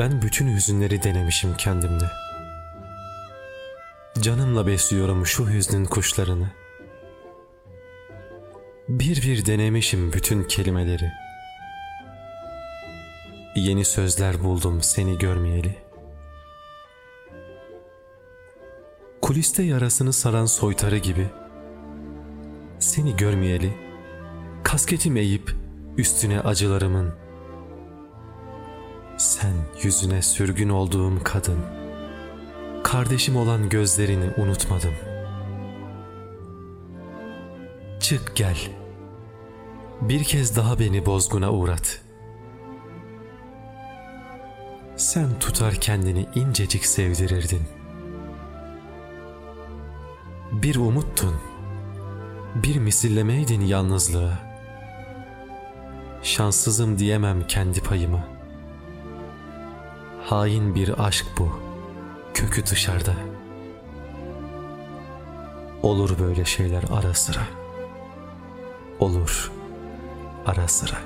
Ben bütün hüzünleri denemişim kendimde. Canımla besliyorum şu hüznün kuşlarını. Bir bir denemişim bütün kelimeleri. Yeni sözler buldum seni görmeyeli. Kuliste yarasını saran soytarı gibi. Seni görmeyeli. Kasketim eğip üstüne acılarımın. Sen yüzüne sürgün olduğum kadın. Kardeşim olan gözlerini unutmadım. Çık gel. Bir kez daha beni bozguna uğrat. Sen tutar kendini incecik sevdirirdin. Bir umuttun. Bir misillemeydin yalnızlığa. Şanssızım diyemem kendi payıma. Hain bir aşk bu. Kökü dışarıda. Olur böyle şeyler ara sıra. Olur ara sıra.